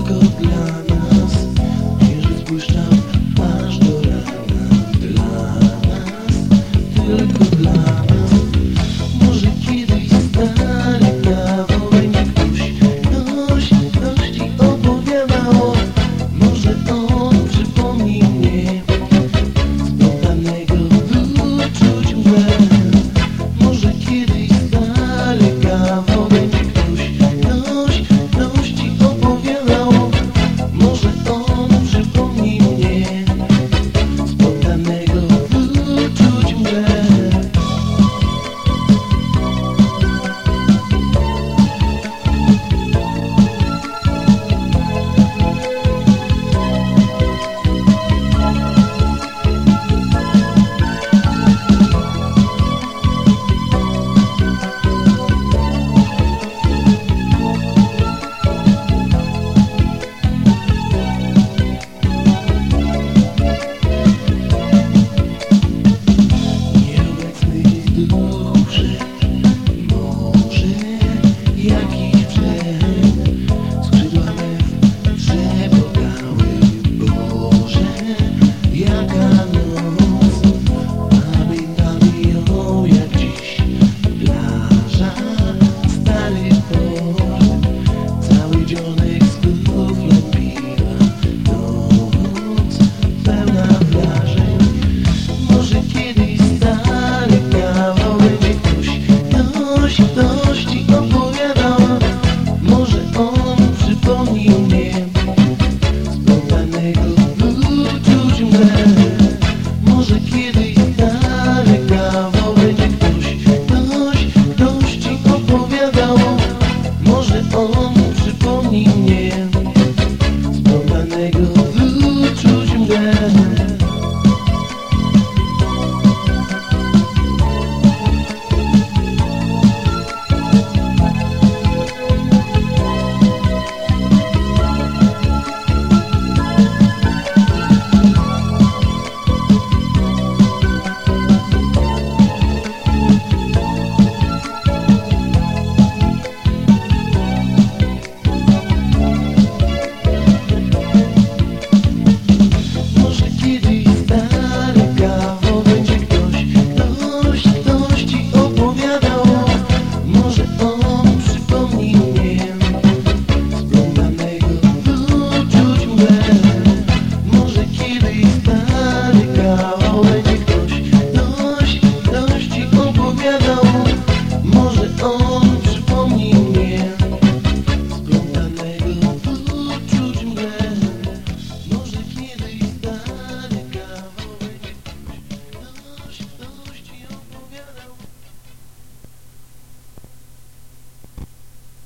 go. Yeah. on przypomni mnie.